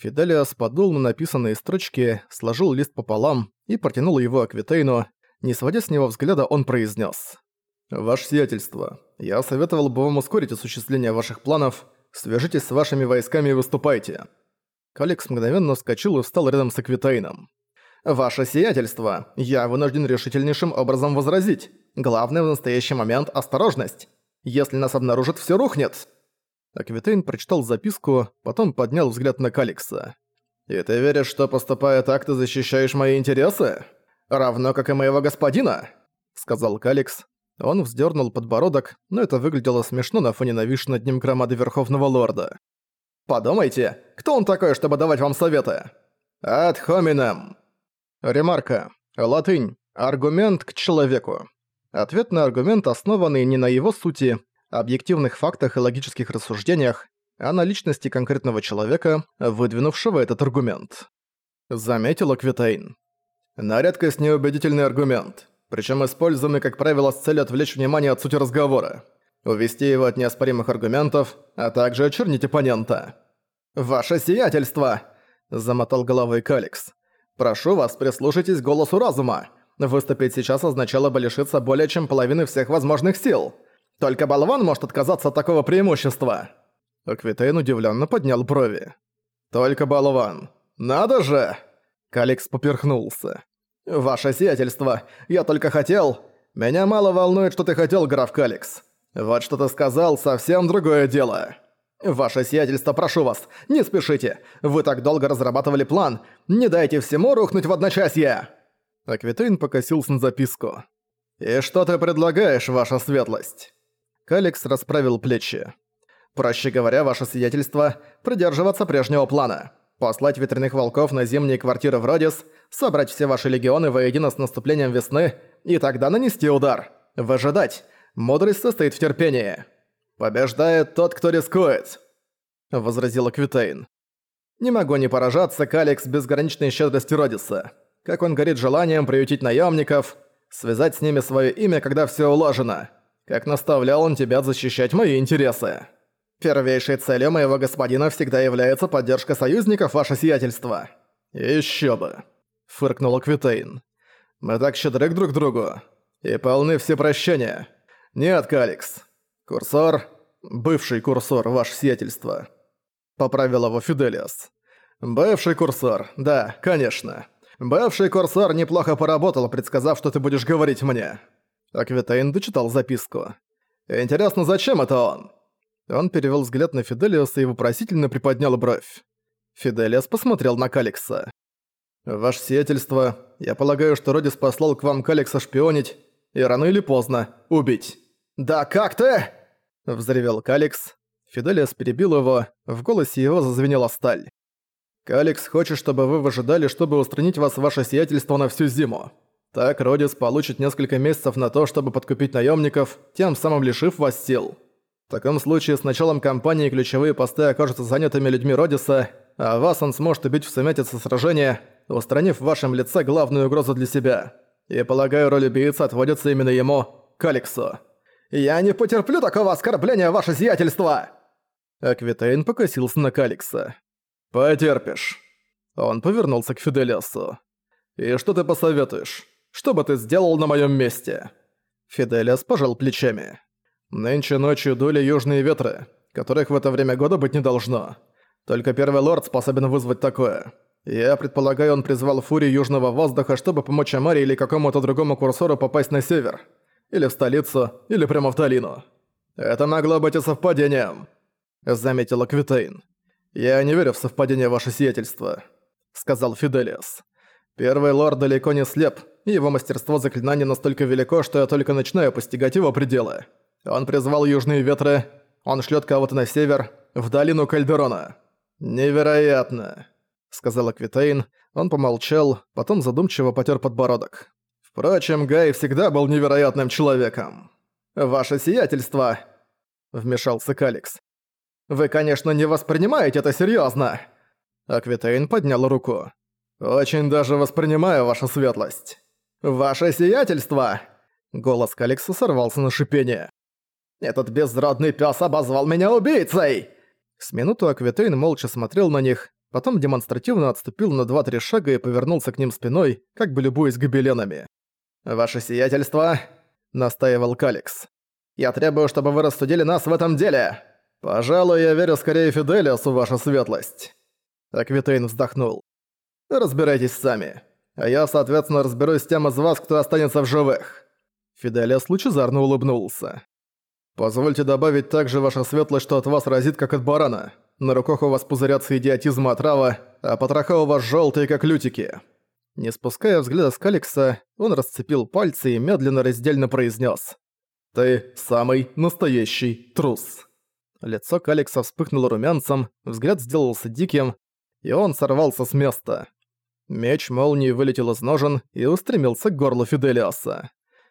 Фиделиас подул на написанные строчки, сложил лист пополам и протянул его Аквитейну. Не сводя с него взгляда, он произнес: «Ваше сиятельство, я советовал бы вам ускорить осуществление ваших планов. Свяжитесь с вашими войсками и выступайте». Каликс мгновенно вскочил и встал рядом с Аквитейном. «Ваше сиятельство, я вынужден решительнейшим образом возразить. Главное в настоящий момент – осторожность. Если нас обнаружат, все рухнет». Аквитейн прочитал записку, потом поднял взгляд на Каликса. «И ты веришь, что поступая так, ты защищаешь мои интересы? Равно как и моего господина?» — сказал Каликс. Он вздернул подбородок, но это выглядело смешно на фоне нависшей над ним громады Верховного Лорда. «Подумайте, кто он такой, чтобы давать вам советы?» «Ad hominem». Ремарка. Латынь. Аргумент к человеку. Ответ на аргумент, основанный не на его сути, объективных фактах и логических рассуждениях, а на личности конкретного человека, выдвинувшего этот аргумент. Заметил Аквитейн. На редкость неубедительный аргумент, причем используемый, как правило, с целью отвлечь внимание от сути разговора, увести его от неоспоримых аргументов, а также очернить оппонента. «Ваше сиятельство!» – замотал головой Каликс. «Прошу вас, прислушайтесь к голосу разума. Выступить сейчас означало бы лишиться более чем половины всех возможных сил. Только болван может отказаться от такого преимущества». Аквитейн удивленно поднял брови. «Только болван. Надо же!» Каликс поперхнулся. «Ваше сиятельство, я только хотел... Меня мало волнует, что ты хотел, граф Каликс. Вот что ты сказал, совсем другое дело. Ваше сиятельство, прошу вас, не спешите. Вы так долго разрабатывали план. Не дайте всему рухнуть в одночасье!» Аквитейн покосился на записку. «И что ты предлагаешь, ваша светлость?» Каликс расправил плечи. «Проще говоря, ваше свидетельство – придерживаться прежнего плана. Послать ветряных волков на зимние квартиры в Родис, собрать все ваши легионы воедино с наступлением весны и тогда нанести удар. Выжидать. Мудрость состоит в терпении. Побеждает тот, кто рискует», – возразил Аквитейн. «Не могу не поражаться, Каликс, безграничной щедрости Родиса. Как он горит желанием приютить наемников, связать с ними свое имя, когда все уложено» как наставлял он тебя защищать мои интересы. Первейшей целью моего господина всегда является поддержка союзников, ваше сиятельство. Еще бы. Фыркнул Квитейн. Мы так щедры друг к другу. И полны все прощения. Нет, Каликс. Курсор... Бывший курсор, ваше сиятельство. Поправил его Фиделиас. Бывший курсор, да, конечно. Бывший курсор неплохо поработал, предсказав, что ты будешь говорить мне. Аквитейн дочитал записку. «Интересно, зачем это он?» Он перевел взгляд на Фиделиаса и вопросительно приподнял бровь. Фиделиас посмотрел на Каликса. «Ваше сиятельство, я полагаю, что Родис послал к вам Каликса шпионить и рано или поздно убить». «Да как ты?» – взревел Каликс. Фиделиус перебил его, в голосе его зазвенела сталь. «Каликс хочет, чтобы вы выжидали, чтобы устранить вас ваше сиятельство на всю зиму. Так Родис получит несколько месяцев на то, чтобы подкупить наемников, тем самым лишив вас сил. В таком случае с началом кампании ключевые посты окажутся занятыми людьми Родиса, а вас он сможет убить в сумятице сражения, устранив в вашем лице главную угрозу для себя. И полагаю, роль убийцы отводится именно ему, Каликсу. «Я не потерплю такого оскорбления, ваше сиятельство!» Аквитейн покосился на Каликса. «Потерпишь». Он повернулся к Фиделиасу. «И что ты посоветуешь? Что бы ты сделал на моем месте?» Фиделиас пожал плечами. «Нынче ночью дули южные ветры, которых в это время года быть не должно. Только первый лорд способен вызвать такое. Я предполагаю, он призвал фурию южного воздуха, чтобы помочь Амаре или какому-то другому курсору попасть на север. Или в столицу, или прямо в долину. Это могло быть и совпадением», — заметила Квитейн. «Я не верю в совпадение ваше сиятельство», — сказал Фиделиас. «Первый лорд далеко не слеп, его мастерство заклинания настолько велико, что я только начинаю постигать его пределы. Он призвал южные ветры, он шлет кого-то на север, в долину Кальдерона. «Невероятно», — сказал Аквитейн. Он помолчал, потом задумчиво потер подбородок. «Впрочем, Гай всегда был невероятным человеком. Ваше сиятельство», — вмешался Каликс. «Вы, конечно, не воспринимаете это серьезно. Аквитейн поднял руку. «Очень даже воспринимаю вашу светлость». «Ваше сиятельство!» Голос Каликса сорвался на шипение. «Этот безродный пес обозвал меня убийцей!» С минуту Аквитейн молча смотрел на них, потом демонстративно отступил на 2-3 шага и повернулся к ним спиной, как бы любуясь гобеленами. «Ваше сиятельство!» — настаивал Каликс. «Я требую, чтобы вы рассудили нас в этом деле! Пожалуй, я верю скорее Фиделиасу, ваша светлость!» Аквитейн вздохнул. «Разбирайтесь сами. А я, соответственно, разберусь с тем из вас, кто останется в живых». Фиделиас лучезарно улыбнулся. «Позвольте добавить также, ваша светлость, что от вас разит, как от барана. На руках у вас пузырятся идиотизм и отрава, а потроха у вас желтые, как лютики». Не спуская взгляда с Каликса, он расцепил пальцы и медленно раздельно произнес: «Ты самый настоящий трус». Лицо Каликса вспыхнуло румянцем, взгляд сделался диким, и он сорвался с места. Меч молнии вылетел из ножен и устремился к горлу Фиделиаса.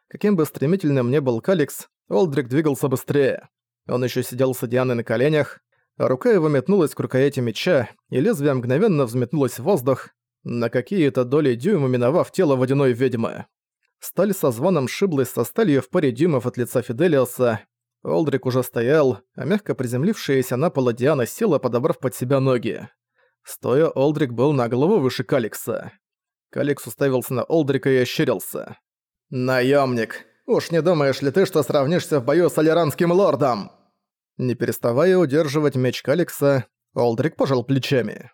Каким бы стремительным ни был Каликс, Олдрик двигался быстрее. Он еще сидел с Дианой на коленях, а рука его метнулась к рукояти меча, и лезвие мгновенно взметнулось в воздух, на какие-то доли дюйма миновав тело водяной ведьмы. Сталь со звоном шиблась со сталью в паре дюймов от лица Фиделиоса. Олдрик уже стоял, а мягко приземлившаяся на пол Диана села, подобрав под себя ноги. Стоя, Олдрик был на голову выше Каликса. Каликс уставился на Олдрика и ощерился. «Наёмник, уж не думаешь ли ты, что сравнишься в бою с Алиранским лордом?» Не переставая удерживать меч Каликса, Олдрик пожал плечами.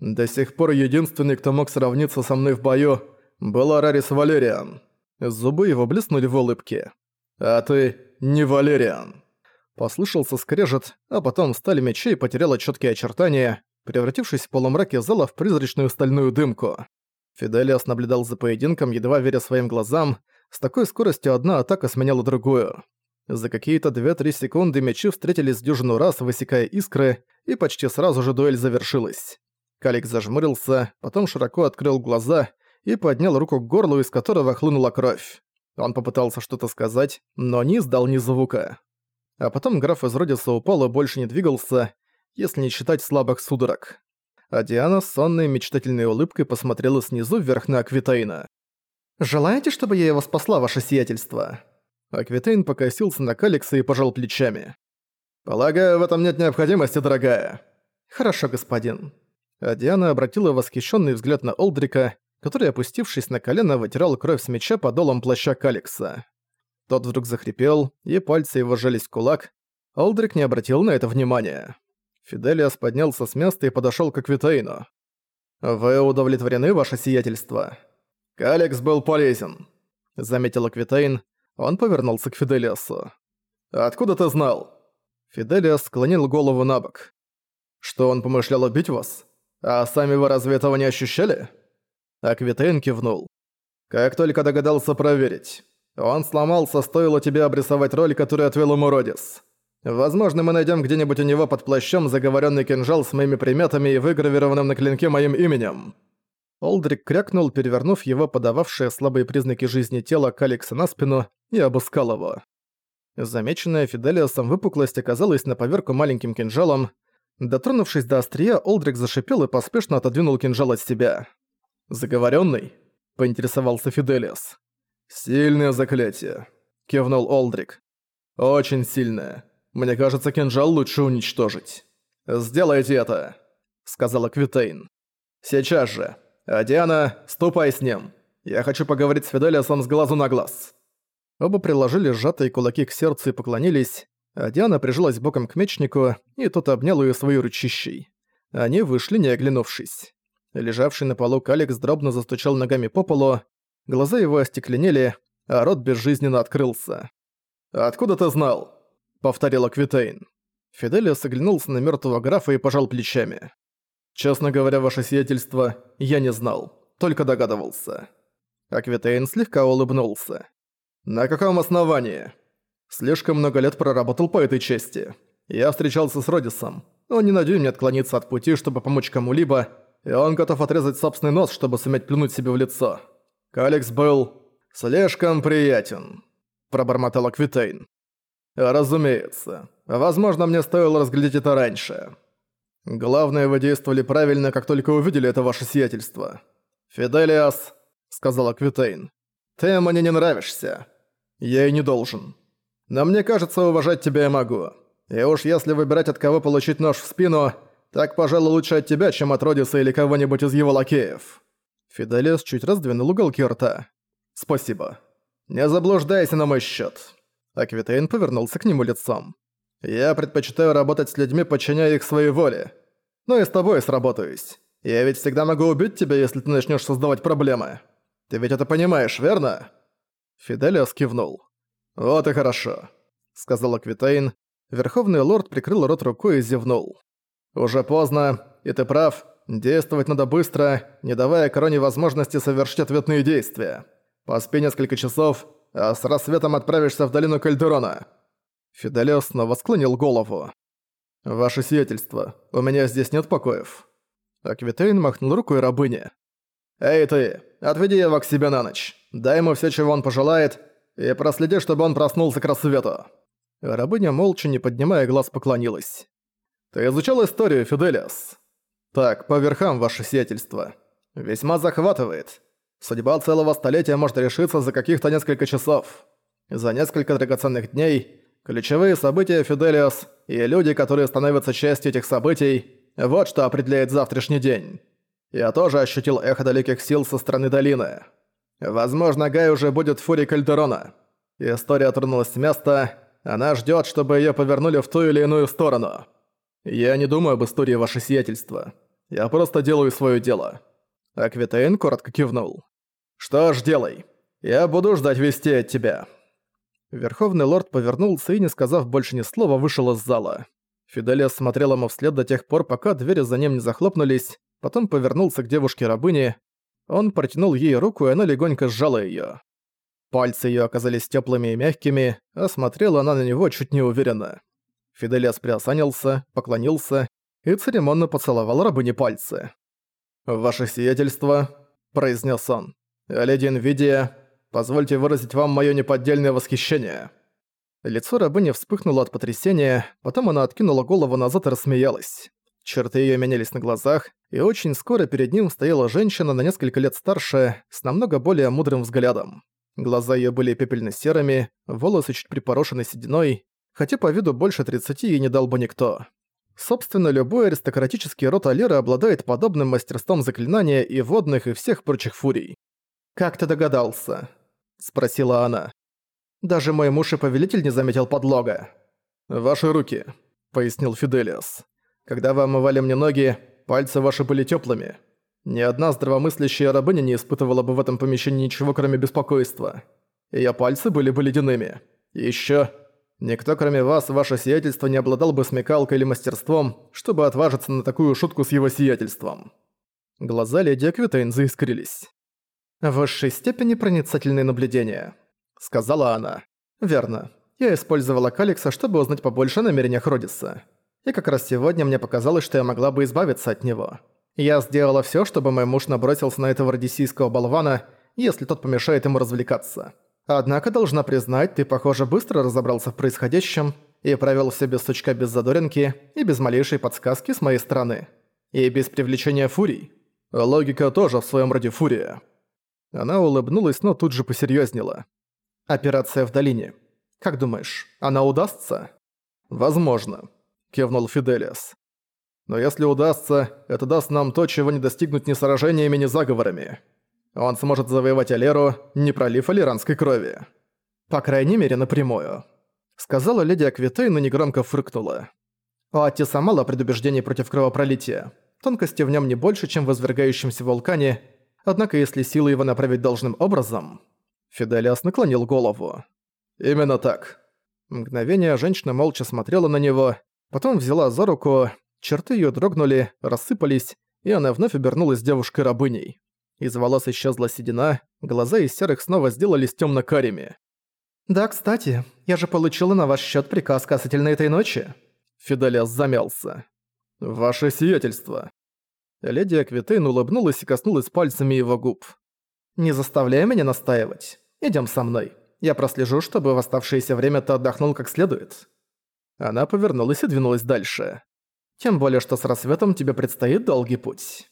«До сих пор единственный, кто мог сравниться со мной в бою, был Арарис Валериан». Зубы его блеснули в улыбке. «А ты не Валериан». Послышался скрежет, а потом сталь мечей потеряла четкие очертания, превратившись в полумраке зала в призрачную стальную дымку. Фиделиас наблюдал за поединком, едва веря своим глазам, с такой скоростью одна атака сменяла другую. За какие-то 2-3 секунды мечи встретились дюжину раз, высекая искры, и почти сразу же дуэль завершилась. Калик зажмурился, потом широко открыл глаза и поднял руку к горлу, из которого хлынула кровь. Он попытался что-то сказать, но не издал ни звука. А потом граф из Родиса упал и больше не двигался, если не считать слабых судорог. А Диана с сонной мечтательной улыбкой посмотрела снизу вверх на Аквитейна. «Желаете, чтобы я его спасла, ваше сиятельство?» Аквитейн покосился на Каликса и пожал плечами. «Полагаю, в этом нет необходимости, дорогая». «Хорошо, господин». А Диана обратила восхищенный взгляд на Олдрика, который, опустившись на колено, вытирал кровь с меча подолом плаща Каликса. Тот вдруг захрипел, и пальцы его сжались в кулак. Олдрик не обратил на это внимания. Фиделиас поднялся с места и подошёл к Аквитейну. «Вы удовлетворены, ваше сиятельство?» «Калекс был полезен», — заметил Аквитейн. Он повернулся к Фиделиасу. «Откуда ты знал?» Фиделиас склонил голову на бок. «Что он помышлял убить вас? А сами вы разве этого не ощущали?» Аквитейн кивнул. «Как только догадался проверить. Он сломался, стоило тебе обрисовать роль, которую отвел ему Родис. Возможно, мы найдем где-нибудь у него под плащом заговоренный кинжал с моими приметами и выгравированным на клинке моим именем». Олдрик крякнул, перевернув его подававшее слабые признаки жизни тело Каликса на спину и обыскал его. Замеченная Фиделиосом выпуклость оказалась на поверку маленьким кинжалом. Дотронувшись до острия, Олдрик зашипел и поспешно отодвинул кинжал от себя. «Заговоренный?» – поинтересовался Фиделиос. «Сильное заклятие», – кивнул Олдрик. «Очень сильное. Мне кажется, кинжал лучше уничтожить. Сделайте это, сказала Квитейн. Сейчас же. А Диана, ступай с ним. Я хочу поговорить с Фиделиасом с глазу на глаз. Оба приложили сжатые кулаки к сердцу и поклонились, а Диана прижалась боком к мечнику, и тот обнял ее своей ручищей. Они вышли, не оглянувшись. Лежавший на полу Каликс дробно застучал ногами по полу, глаза его остекленели, а рот безжизненно открылся. «Откуда ты знал?» Повторил Аквитейн. Фиделиус оглянулся на мертвого графа и пожал плечами. «Честно говоря, ваше сиятельство, я не знал, только догадывался». Аквитейн слегка улыбнулся. «На каком основании?» «Слишком много лет проработал по этой части. Я встречался с Родисом. Он не на дюйм отклониться от пути, чтобы помочь кому-либо, и он готов отрезать собственный нос, чтобы суметь плюнуть себе в лицо. Каликс был слишком приятен», – пробормотал Аквитейн. «Разумеется. Возможно, мне стоило разглядеть это раньше. Главное, вы действовали правильно, как только увидели это ваше сиятельство. Фиделиас», — сказал Аквитейн, — «ты мне не нравишься. Я и не должен. Но мне кажется, уважать тебя я могу. И уж если выбирать, от кого получить нож в спину, Так, пожалуй, лучше от тебя, чем от Родиса или кого-нибудь из его лакеев». Фиделиас чуть раздвинул уголки рта. «Спасибо. Не заблуждайся на мой счет. Аквитейн повернулся к нему лицом. «Я предпочитаю работать с людьми, подчиняя их своей воле. Но и с тобой сработаюсь. Я ведь всегда могу убить тебя, если ты начнешь создавать проблемы. Ты ведь это понимаешь, верно?» Фиделиас кивнул. «Вот и хорошо», — сказал Аквитейн. Верховный лорд прикрыл рот рукой и зевнул. «Уже поздно, и ты прав. Действовать надо быстро, не давая короне возможности совершить ответные действия. Поспи несколько часов, а с рассветом отправишься в долину Кальдерона». Фиделио снова склонил голову. «Ваше сиятельство, у меня здесь нет покоев». Аквитейн махнул рукой рабыне. «Эй ты, отведи его к себе на ночь. Дай ему все, чего он пожелает, и проследи, чтобы он проснулся к рассвету». Рабыня молча, не поднимая глаз, поклонилась. «Ты изучал историю, Фиделиас?» «Так, по верхам, ваше сиятельство. Весьма захватывает. Судьба целого столетия может решиться за каких-то несколько часов. За несколько драгоценных дней ключевые события Фиделиос и люди, которые становятся частью этих событий, вот что определяет завтрашний день. Я тоже ощутил эхо далеких сил со стороны долины. Возможно, Гай уже будет в фуре Кальдерона. История тронулась с места, она ждет, чтобы ее повернули в ту или иную сторону. Я не думаю об истории ваше сиятельство. Я просто делаю свое дело. Аквитейн коротко кивнул. «Что ж, делай. Я буду ждать вести от тебя». Верховный лорд повернулся и, не сказав больше ни слова, вышел из зала. Фиделия смотрел ему вслед до тех пор, пока двери за ним не захлопнулись, потом повернулся к девушке-рабыне. Он протянул ей руку, и она легонько сжала её. Пальцы её оказались тёплыми и мягкими, а смотрела она на него чуть неуверенно. Фиделиас приосанился, поклонился и церемонно поцеловал рабыне пальцы. «Ваше сиятельство», — произнес он, — «леди Инвидия, позвольте выразить вам моё неподдельное восхищение». Лицо рабыни вспыхнуло от потрясения, потом она откинула голову назад и рассмеялась. Черты её менялись на глазах, и очень скоро перед ним стояла женщина на несколько лет старше, с намного более мудрым взглядом. Глаза её были пепельно-серыми, волосы чуть припорошены сединой, хотя по виду больше 30 ей не дал бы никто. Собственно, любой аристократический род Алиры обладает подобным мастерством заклинания и водных, и всех прочих фурий. «Как ты догадался?» – спросила она. «Даже мой муж и повелитель не заметил подлога». «Ваши руки», – пояснил Фиделиас. «Когда вы омывали мне ноги, пальцы ваши были теплыми. Ни одна здравомыслящая рабыня не испытывала бы в этом помещении ничего, кроме беспокойства. Ее пальцы были бы ледяными. И ещё Никто, кроме вас, ваше сиятельство, не обладал бы смекалкой или мастерством, чтобы отважиться на такую шутку с его сиятельством». Глаза леди Аквитейн заискрились. «В высшей степени проницательные наблюдения», — сказала она. «Верно. Я использовала Каликса, чтобы узнать побольше о намерениях Родиса. И как раз сегодня мне показалось, что я могла бы избавиться от него. Я сделала всё, чтобы мой муж набросился на этого родисийского болвана, если тот помешает ему развлекаться. Однако, должна признать, ты, похоже, быстро разобрался в происходящем и провёл все без сучка без задоринки и без малейшей подсказки с моей стороны. И без привлечения фурий. Логика тоже в своем роде фурия. Она улыбнулась, но тут же посерьезнела. «Операция в долине. Как думаешь, она удастся?» «Возможно», — кивнул Фиделиас. «Но если удастся, это даст нам то, чего не достигнуть ни сражениями, ни заговорами. Он сможет завоевать Алеру, не пролив алиранской крови. По крайней мере, напрямую. Сказала леди Аквитей, но негромко фыркнула. У Атиса мало предубеждений против кровопролития. Тонкости в нем не больше, чем в извергающемся вулкане, однако если силы его направить должным образом... Фиделиас наклонил голову. «Именно так». Мгновение женщина молча смотрела на него, потом взяла за руку, черты ее дрогнули, рассыпались, и она вновь обернулась девушкой-рабыней. Из волос исчезла седина, глаза из серых снова сделались темно-карими. «Да, кстати, я же получила на ваш счет приказ касательно этой ночи». Фиделиас замялся. «Ваше сиятельство». Леди Аквитейн улыбнулась и коснулась пальцами его губ. «Не заставляй меня настаивать. Идем со мной. Я прослежу, чтобы в оставшееся время ты отдохнул как следует». Она повернулась и двинулась дальше. «Тем более, что с рассветом тебе предстоит долгий путь».